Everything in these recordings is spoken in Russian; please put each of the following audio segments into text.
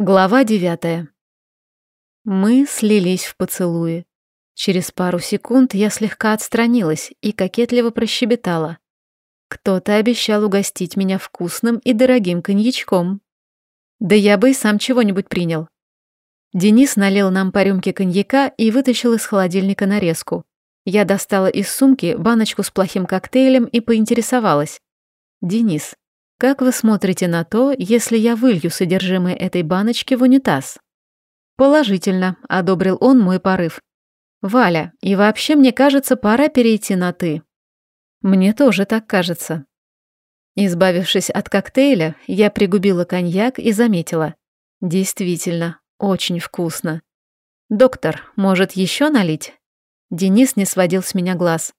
Глава девятая. Мы слились в поцелуи. Через пару секунд я слегка отстранилась и кокетливо прощебетала. Кто-то обещал угостить меня вкусным и дорогим коньячком. Да я бы и сам чего-нибудь принял. Денис налил нам по рюмке коньяка и вытащил из холодильника нарезку. Я достала из сумки баночку с плохим коктейлем и поинтересовалась. «Денис, как вы смотрите на то, если я вылью содержимое этой баночки в унитаз? Положительно, одобрил он мой порыв. Валя, и вообще мне кажется, пора перейти на «ты». Мне тоже так кажется. Избавившись от коктейля, я пригубила коньяк и заметила. Действительно, очень вкусно. «Доктор, может, еще налить?» Денис не сводил с меня глаз.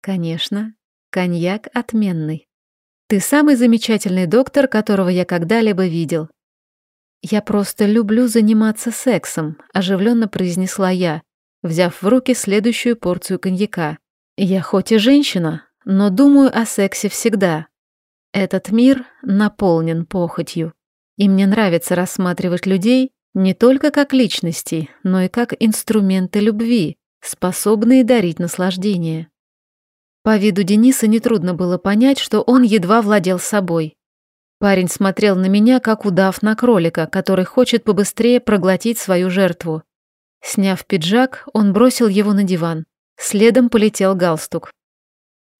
«Конечно, коньяк отменный». Ты самый замечательный доктор, которого я когда-либо видел. Я просто люблю заниматься сексом, оживленно произнесла я, взяв в руки следующую порцию коньяка. Я хоть и женщина, но думаю о сексе всегда. Этот мир наполнен похотью, и мне нравится рассматривать людей не только как личности, но и как инструменты любви, способные дарить наслаждение. По виду Дениса нетрудно было понять, что он едва владел собой. Парень смотрел на меня, как удав на кролика, который хочет побыстрее проглотить свою жертву. Сняв пиджак, он бросил его на диван. Следом полетел галстук.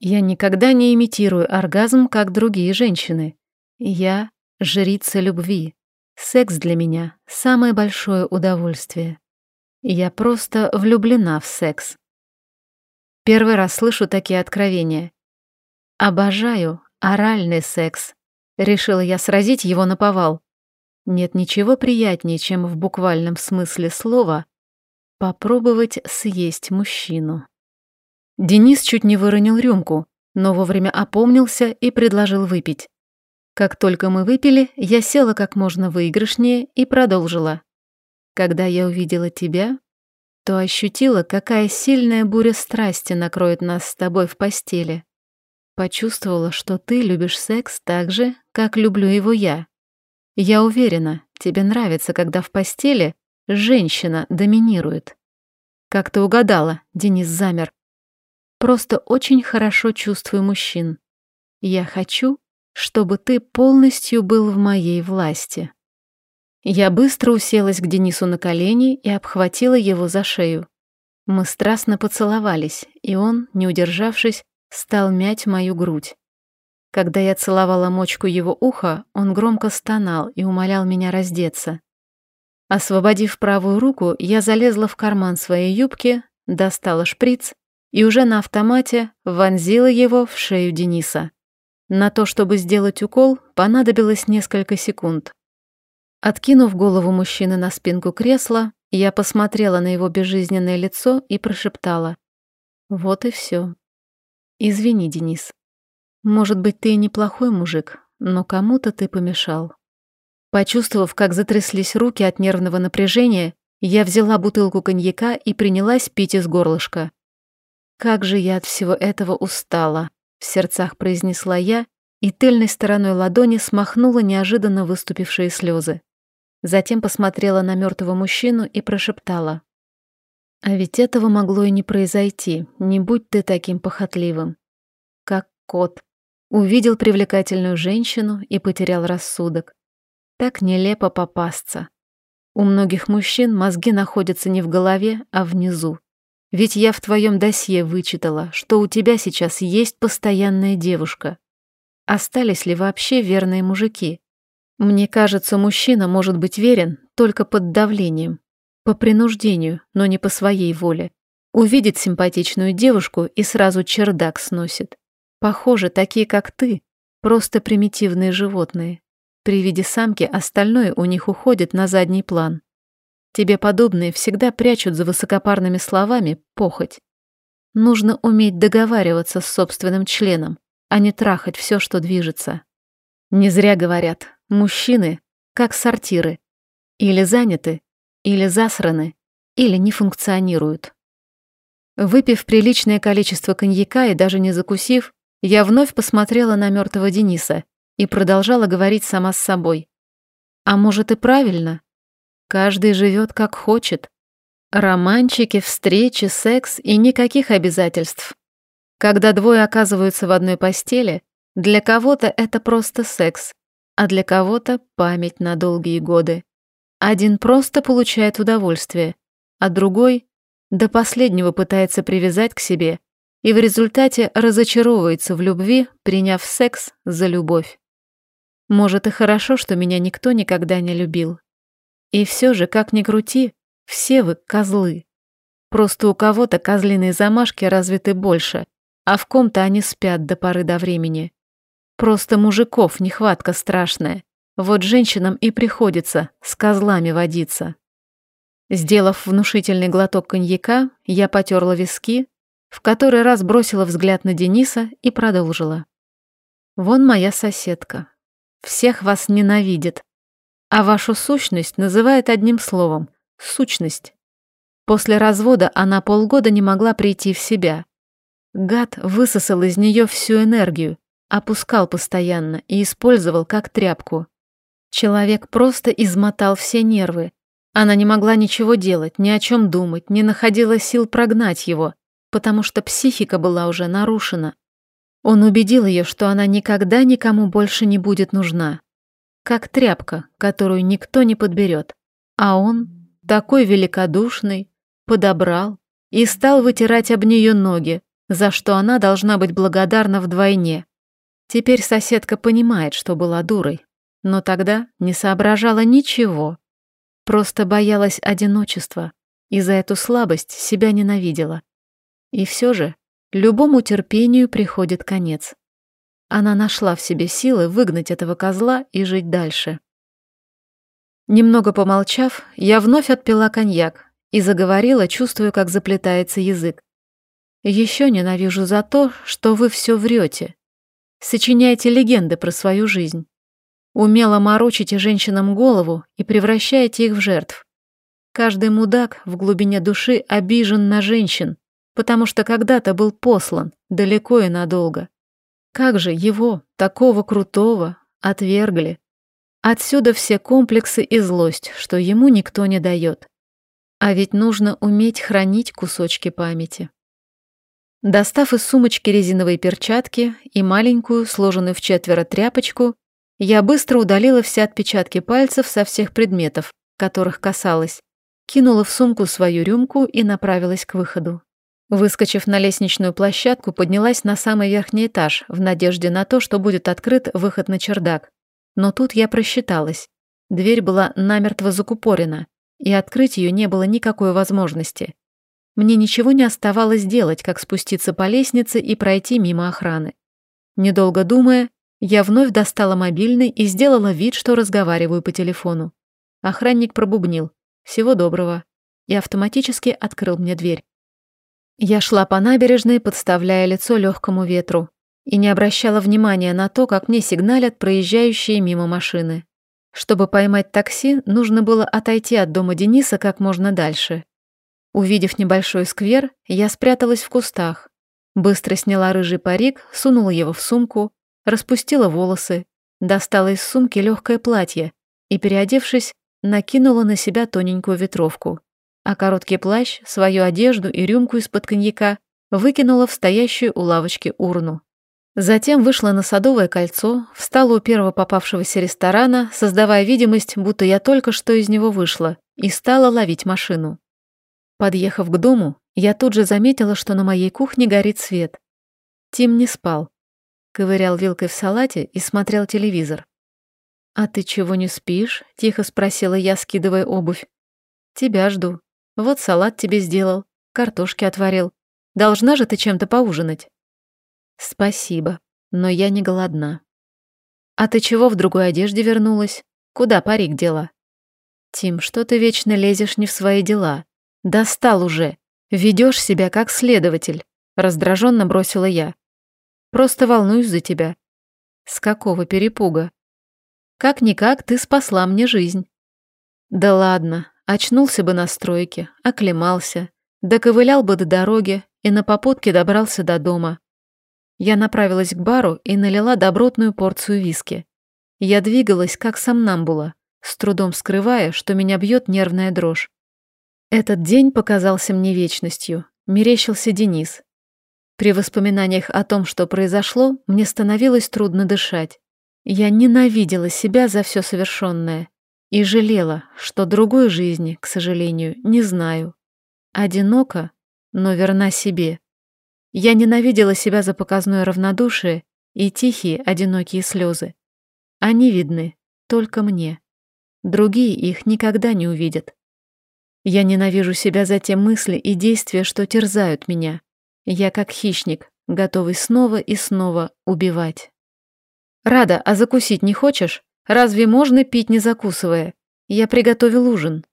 Я никогда не имитирую оргазм, как другие женщины. Я — жрица любви. Секс для меня — самое большое удовольствие. Я просто влюблена в секс. Первый раз слышу такие откровения. Обожаю оральный секс. Решила я сразить его на повал. Нет ничего приятнее, чем в буквальном смысле слова попробовать съесть мужчину. Денис чуть не выронил рюмку, но вовремя опомнился и предложил выпить. Как только мы выпили, я села как можно выигрышнее и продолжила. Когда я увидела тебя, то ощутила, какая сильная буря страсти накроет нас с тобой в постели. Почувствовала, что ты любишь секс так же, как люблю его я. Я уверена, тебе нравится, когда в постели женщина доминирует. Как ты угадала, Денис замер. Просто очень хорошо чувствую мужчин. Я хочу, чтобы ты полностью был в моей власти. Я быстро уселась к Денису на колени и обхватила его за шею. Мы страстно поцеловались, и он, не удержавшись, стал мять мою грудь. Когда я целовала мочку его уха, он громко стонал и умолял меня раздеться. Освободив правую руку, я залезла в карман своей юбки, достала шприц и уже на автомате вонзила его в шею Дениса. На то, чтобы сделать укол, понадобилось несколько секунд. Откинув голову мужчины на спинку кресла, я посмотрела на его безжизненное лицо и прошептала. Вот и все. Извини, Денис. Может быть, ты и неплохой мужик, но кому-то ты помешал. Почувствовав, как затряслись руки от нервного напряжения, я взяла бутылку коньяка и принялась пить из горлышка. «Как же я от всего этого устала», — в сердцах произнесла я и тыльной стороной ладони смахнула неожиданно выступившие слезы. Затем посмотрела на мертвого мужчину и прошептала. «А ведь этого могло и не произойти, не будь ты таким похотливым. Как кот. Увидел привлекательную женщину и потерял рассудок. Так нелепо попасться. У многих мужчин мозги находятся не в голове, а внизу. Ведь я в твоем досье вычитала, что у тебя сейчас есть постоянная девушка. Остались ли вообще верные мужики? Мне кажется, мужчина может быть верен только под давлением, по принуждению, но не по своей воле. Увидит симпатичную девушку и сразу чердак сносит. Похоже, такие как ты, просто примитивные животные. При виде самки остальное у них уходит на задний план. Тебе подобные всегда прячут за высокопарными словами похоть. Нужно уметь договариваться с собственным членом, а не трахать все, что движется. Не зря говорят, Мужчины, как сортиры, или заняты, или засраны, или не функционируют. Выпив приличное количество коньяка и даже не закусив, я вновь посмотрела на мертвого Дениса и продолжала говорить сама с собой. А может и правильно, Каждый живет как хочет. Романчики, встречи, секс и никаких обязательств. Когда двое оказываются в одной постели, для кого-то это просто секс, а для кого-то память на долгие годы. Один просто получает удовольствие, а другой до последнего пытается привязать к себе и в результате разочаровывается в любви, приняв секс за любовь. Может и хорошо, что меня никто никогда не любил. И все же, как ни крути, все вы козлы. Просто у кого-то козлиные замашки развиты больше, а в ком-то они спят до поры до времени. Просто мужиков нехватка страшная. Вот женщинам и приходится с козлами водиться. Сделав внушительный глоток коньяка, я потерла виски, в который раз бросила взгляд на Дениса и продолжила. «Вон моя соседка. Всех вас ненавидит, а вашу сущность называет одним словом — сущность. После развода она полгода не могла прийти в себя. Гад высосал из нее всю энергию, опускал постоянно и использовал как тряпку. Человек просто измотал все нервы. Она не могла ничего делать, ни о чем думать, не находила сил прогнать его, потому что психика была уже нарушена. Он убедил ее, что она никогда никому больше не будет нужна. Как тряпка, которую никто не подберет. А он, такой великодушный, подобрал и стал вытирать об нее ноги, за что она должна быть благодарна вдвойне. Теперь соседка понимает, что была дурой, но тогда не соображала ничего. Просто боялась одиночества и за эту слабость себя ненавидела. И все же любому терпению приходит конец. Она нашла в себе силы выгнать этого козла и жить дальше. Немного помолчав, я вновь отпила коньяк и заговорила, чувствуя, как заплетается язык. Еще ненавижу за то, что вы все врете. Сочиняете легенды про свою жизнь. Умело морочите женщинам голову и превращаете их в жертв. Каждый мудак в глубине души обижен на женщин, потому что когда-то был послан, далеко и надолго. Как же его, такого крутого, отвергли? Отсюда все комплексы и злость, что ему никто не дает. А ведь нужно уметь хранить кусочки памяти. Достав из сумочки резиновые перчатки и маленькую, сложенную в четверо тряпочку, я быстро удалила все отпечатки пальцев со всех предметов, которых касалась, кинула в сумку свою рюмку и направилась к выходу. Выскочив на лестничную площадку, поднялась на самый верхний этаж в надежде на то, что будет открыт выход на чердак. Но тут я просчиталась. Дверь была намертво закупорена, и открыть ее не было никакой возможности. Мне ничего не оставалось делать, как спуститься по лестнице и пройти мимо охраны. Недолго думая, я вновь достала мобильный и сделала вид, что разговариваю по телефону. Охранник пробубнил «Всего доброго» и автоматически открыл мне дверь. Я шла по набережной, подставляя лицо легкому ветру, и не обращала внимания на то, как мне сигналят проезжающие мимо машины. Чтобы поймать такси, нужно было отойти от дома Дениса как можно дальше. Увидев небольшой сквер, я спряталась в кустах. Быстро сняла рыжий парик, сунула его в сумку, распустила волосы, достала из сумки легкое платье и, переодевшись, накинула на себя тоненькую ветровку, а короткий плащ, свою одежду и рюмку из-под коньяка выкинула в стоящую у лавочки урну. Затем вышла на Садовое кольцо, встала у первого попавшегося ресторана, создавая видимость, будто я только что из него вышла, и стала ловить машину. Подъехав к дому, я тут же заметила, что на моей кухне горит свет. Тим не спал. Ковырял вилкой в салате и смотрел телевизор. «А ты чего не спишь?» — тихо спросила я, скидывая обувь. «Тебя жду. Вот салат тебе сделал, картошки отварил. Должна же ты чем-то поужинать». «Спасибо, но я не голодна». «А ты чего в другой одежде вернулась? Куда парик дела?» «Тим, что ты вечно лезешь не в свои дела?» «Достал уже. Ведешь себя как следователь», — раздраженно бросила я. «Просто волнуюсь за тебя». «С какого перепуга?» «Как-никак ты спасла мне жизнь». «Да ладно, очнулся бы на стройке, оклемался, доковылял бы до дороги и на попутке добрался до дома». Я направилась к бару и налила добротную порцию виски. Я двигалась, как сомнамбула, с трудом скрывая, что меня бьет нервная дрожь. Этот день показался мне вечностью. Мерещился Денис. При воспоминаниях о том, что произошло, мне становилось трудно дышать. Я ненавидела себя за все совершенное и жалела, что другой жизни, к сожалению, не знаю. Одиноко, но верна себе. Я ненавидела себя за показное равнодушие и тихие, одинокие слезы. Они видны только мне. Другие их никогда не увидят. Я ненавижу себя за те мысли и действия, что терзают меня. Я как хищник, готовый снова и снова убивать. «Рада, а закусить не хочешь? Разве можно пить, не закусывая? Я приготовил ужин».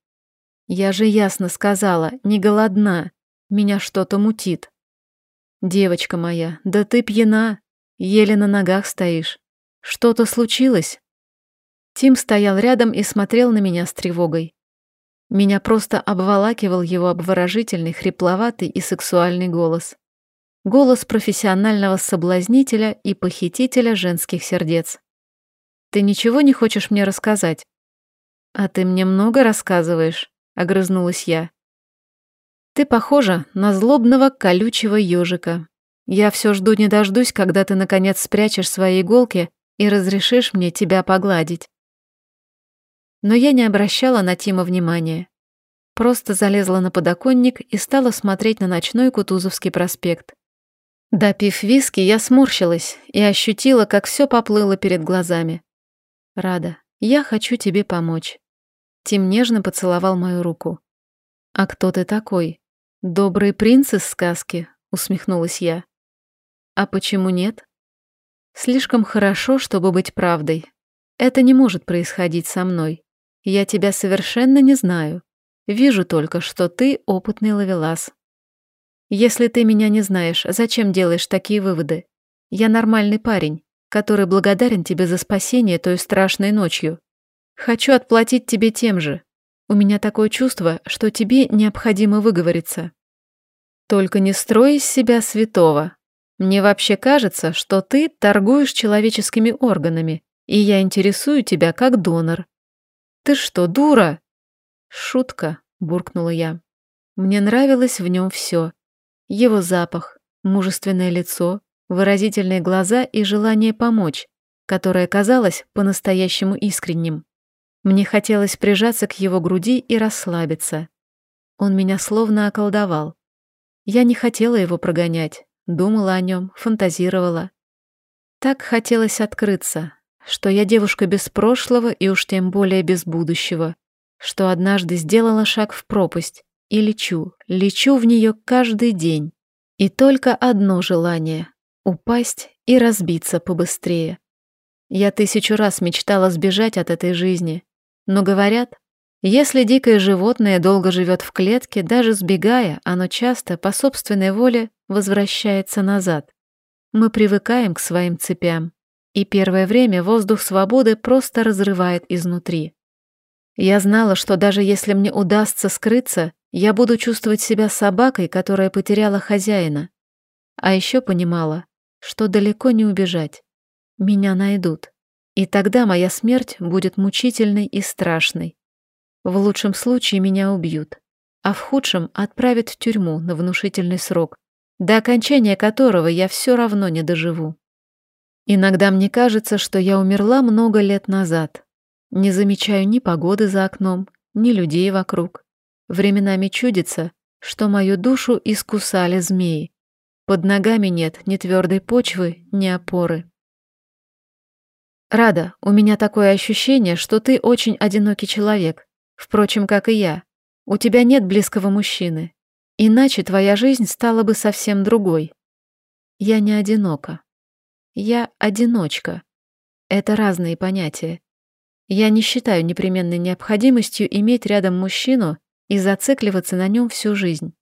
Я же ясно сказала, не голодна. Меня что-то мутит. Девочка моя, да ты пьяна. Еле на ногах стоишь. Что-то случилось? Тим стоял рядом и смотрел на меня с тревогой. Меня просто обволакивал его обворожительный, хрипловатый и сексуальный голос. Голос профессионального соблазнителя и похитителя женских сердец. «Ты ничего не хочешь мне рассказать?» «А ты мне много рассказываешь», — огрызнулась я. «Ты похожа на злобного колючего ежика. Я все жду не дождусь, когда ты наконец спрячешь свои иголки и разрешишь мне тебя погладить». Но я не обращала на Тима внимания. Просто залезла на подоконник и стала смотреть на ночной Кутузовский проспект. Допив виски, я сморщилась и ощутила, как все поплыло перед глазами. «Рада, я хочу тебе помочь». Тим нежно поцеловал мою руку. «А кто ты такой? Добрый принц из сказки?» — усмехнулась я. «А почему нет?» «Слишком хорошо, чтобы быть правдой. Это не может происходить со мной. Я тебя совершенно не знаю. Вижу только, что ты опытный ловелас. Если ты меня не знаешь, зачем делаешь такие выводы? Я нормальный парень, который благодарен тебе за спасение той страшной ночью. Хочу отплатить тебе тем же. У меня такое чувство, что тебе необходимо выговориться. Только не строй из себя святого. Мне вообще кажется, что ты торгуешь человеческими органами, и я интересую тебя как донор. Ты что, дура? Шутка, буркнула я. Мне нравилось в нем все. Его запах, мужественное лицо, выразительные глаза и желание помочь, которое казалось по-настоящему искренним. Мне хотелось прижаться к его груди и расслабиться. Он меня словно околдовал. Я не хотела его прогонять, думала о нем, фантазировала. Так хотелось открыться, что я девушка без прошлого и уж тем более без будущего, что однажды сделала шаг в пропасть, и лечу, лечу в нее каждый день. И только одно желание — упасть и разбиться побыстрее. Я тысячу раз мечтала сбежать от этой жизни, но говорят, если дикое животное долго живет в клетке, даже сбегая, оно часто по собственной воле возвращается назад. Мы привыкаем к своим цепям, и первое время воздух свободы просто разрывает изнутри. Я знала, что даже если мне удастся скрыться, я буду чувствовать себя собакой, которая потеряла хозяина. А еще понимала, что далеко не убежать. Меня найдут. И тогда моя смерть будет мучительной и страшной. В лучшем случае меня убьют, а в худшем отправят в тюрьму на внушительный срок, до окончания которого я все равно не доживу. Иногда мне кажется, что я умерла много лет назад. Не замечаю ни погоды за окном, ни людей вокруг. Временами чудится, что мою душу искусали змеи. Под ногами нет ни твердой почвы, ни опоры. Рада, у меня такое ощущение, что ты очень одинокий человек, впрочем, как и я. У тебя нет близкого мужчины. Иначе твоя жизнь стала бы совсем другой. Я не одинока. Я одиночка. Это разные понятия. Я не считаю непременной необходимостью иметь рядом мужчину, и зацикливаться на нем всю жизнь.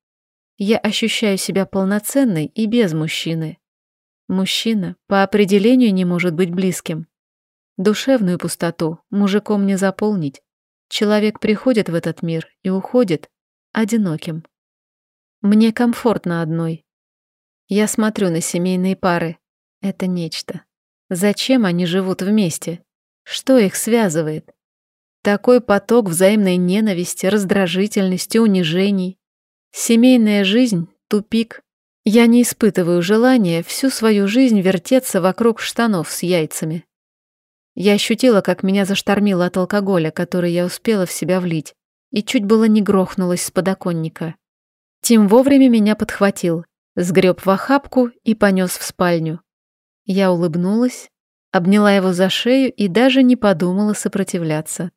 Я ощущаю себя полноценной и без мужчины. Мужчина по определению не может быть близким. Душевную пустоту мужиком не заполнить. Человек приходит в этот мир и уходит одиноким. Мне комфортно одной. Я смотрю на семейные пары. Это нечто. Зачем они живут вместе? Что их связывает? такой поток взаимной ненависти, раздражительности, унижений. Семейная жизнь — тупик. Я не испытываю желания всю свою жизнь вертеться вокруг штанов с яйцами. Я ощутила, как меня заштормило от алкоголя, который я успела в себя влить, и чуть было не грохнулась с подоконника. Тим вовремя меня подхватил, сгреб в охапку и понес в спальню. Я улыбнулась, обняла его за шею и даже не подумала сопротивляться.